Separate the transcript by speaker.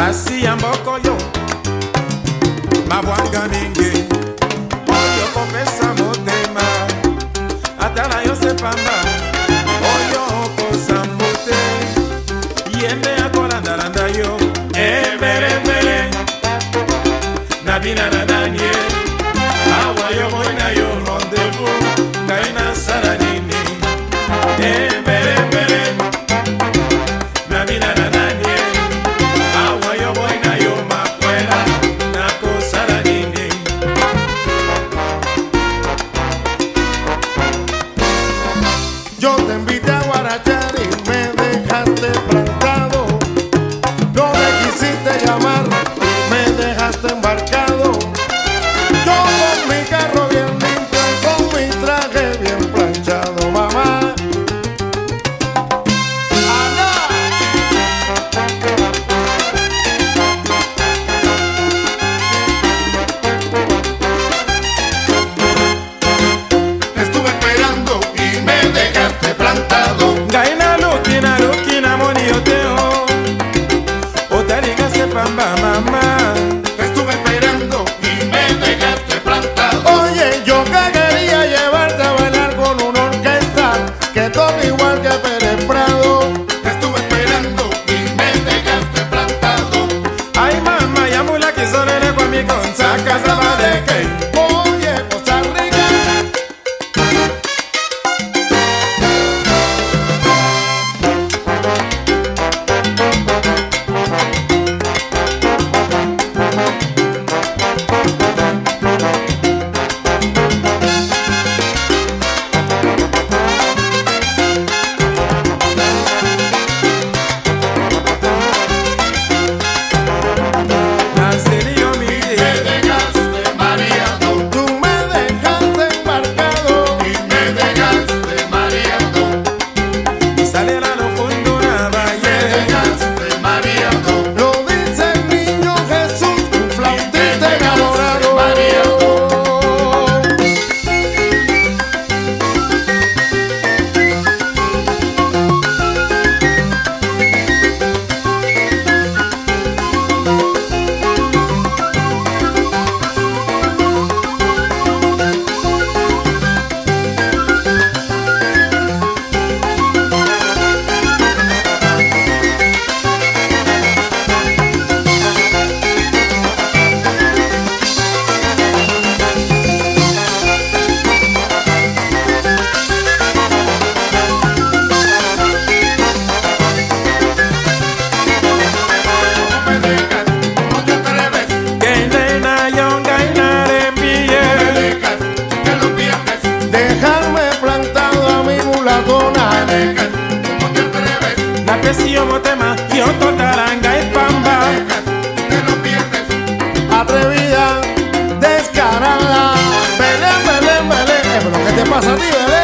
Speaker 1: basi ya mboko yo mabwanga mingi Yo te namoni yo te o otalinga sepamba mama
Speaker 2: Te estuve esperando y me dejaste plantado. Oye, yo que quería llevarte a bailar con una orquesta que toca igual que Pérez Prado. Te estuve esperando y me dejaste plantado.
Speaker 1: ai mama yamulaki solele kwa mikonsaka zabadeke
Speaker 2: Oye, ¿Cómo te atreves?
Speaker 1: napesi yo motema yo totala ngai pamba
Speaker 2: Te lo pierdes. Atrevida, descarada. Belén, Belén, Belén. ¿Pero qué te pasa a ti, Belén?